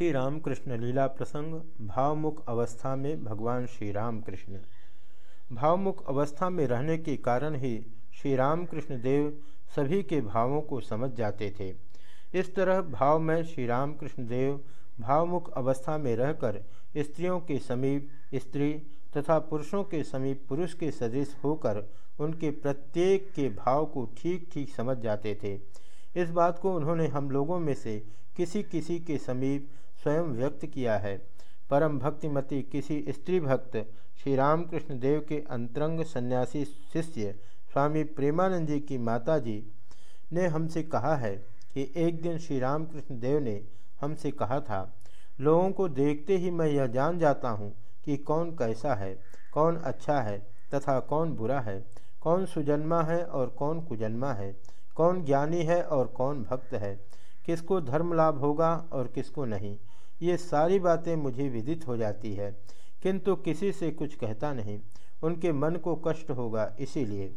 श्री रामकृष्ण लीला प्रसंग, भावमुख अवस्था में भगवान श्री राम कृष्ण भावमुख अवस्था में रहने के कारण ही श्री रामकृष्ण देव सभी के भावों को समझ जाते थे। इस तरह भाव में श्री रामकृष्ण देव भावमुख अवस्था में रहकर स्त्रियों के समीप स्त्री तथा पुरुषों के समीप पुरुष के सदृश होकर उनके प्रत्येक के भाव को ठीक ठीक समझ जाते थे। इस बात को उन्होंने हम लोगों में से किसी किसी के समीप स्वयं व्यक्त किया है। परम भक्तिमती किसी स्त्री भक्त श्री रामकृष्ण देव के अंतरंग सन्यासी शिष्य स्वामी प्रेमानंद जी की माता जी ने हमसे कहा है कि एक दिन श्री रामकृष्ण देव ने हमसे कहा था, लोगों को देखते ही मैं यह जान जाता हूँ कि कौन कैसा है, कौन अच्छा है तथा कौन बुरा है, कौन सुजन्मा है और कौन कुजन्मा है, कौन ज्ञानी है और कौन भक्त है, किसको धर्म लाभ होगा और किसको नहीं। ये सारी बातें मुझे विदित हो जाती है, किंतु किसी से कुछ कहता नहीं। उनके मन को कष्ट होगा, इसीलिए।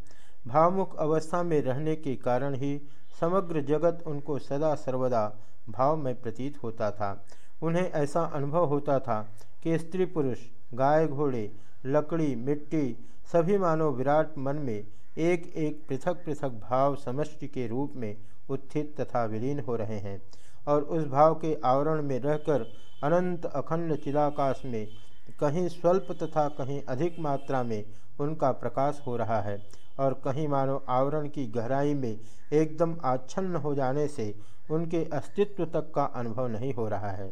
भावमुख अवस्था में रहने के कारण ही समग्र जगत उनको सदा सर्वदा भाव में प्रतीत होता था। उन्हें ऐसा अनुभव होता था कि स्त्री पुरुष, गाय घोड़े, लकड़ी, मिट्टी, सभी मानव विराट मन में एक एक पृथक पृथक भाव समष्टि के रूप में उत्थित तथा विलीन हो रहे हैं। और उस भाव के आवरण में रहकर अनंत अखंड चिदाकाश में, कहीं स्वल्प तथा कहीं अधिक मात्रा में उनका प्रकाश हो रहा है। और कहीं मानो आवरण की गहराई में एकदम आच्छन्न हो जाने से उनके अस्तित्व तक का अनुभव नहीं हो रहा है।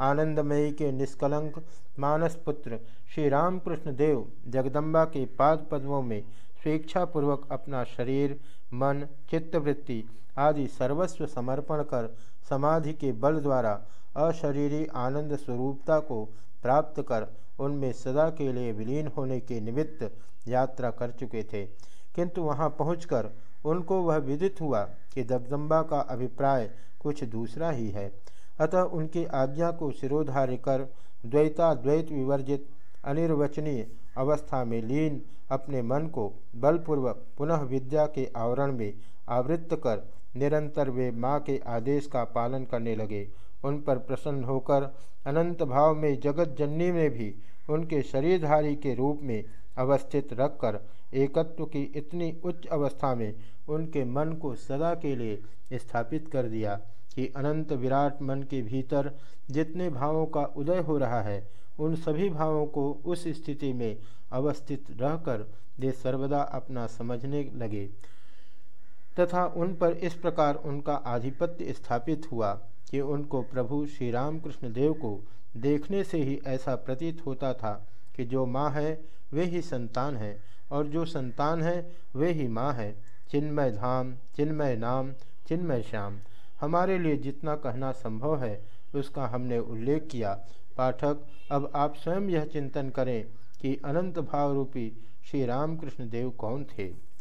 आनंदमयी के निष्कलंक मानस पुत्र श्री रामकृष्ण देव जगदम्बा के पाद पद्मों में स्वेच्छापूर्वक अपना शरीर, मन, चित्तवृत्ति आदि सर्वस्व समर्पण कर समाधि के बल द्वारा अशरीरी आनंद स्वरूपता को प्राप्त कर उनमें सदा के लिए विलीन होने के निमित्त यात्रा कर चुके थे। किंतु वहाँ पहुंचकर उनको वह विदित हुआ कि जगदम्बा का अभिप्राय कुछ दूसरा ही है। अतः उनकी आज्ञा को सिरोधार्य कर, द्वैताद्वैत विवर्जित अनिर्वचनीय अवस्था में लीन अपने मन को बलपूर्वक पुनः विद्या के आवरण में आवृत्त कर निरंतर वे माँ के आदेश का पालन करने लगे। उन पर प्रसन्न होकर अनंत भाव में जगत जननी में भी उनके शरीरधारी के रूप में अवस्थित रखकर एकत्व की इतनी उच्च अवस्था में उनके मन को सदा के लिए स्थापित कर दिया कि अनंत विराट मन के भीतर जितने भावों का उदय हो रहा है उन सभी भावों को उस स्थिति में अवस्थित रहकर वे सर्वदा अपना समझने लगे तथा उन पर इस प्रकार उनका आधिपत्य स्थापित हुआ कि उनको प्रभु श्री रामकृष्ण देव को देखने से ही ऐसा प्रतीत होता था कि जो माँ है, वे ही संतान है और जो संतान है, वे ही माँ है। चिन्मय धाम, चिन्मय नाम, चिन्मय श्याम। हमारे लिए जितना कहना संभव है, उसका हमने उल्लेख किया। पाठक, अब आप स्वयं यह चिंतन करें कि अनंत भाव रूपी श्री रामकृष्ण देव कौन थे?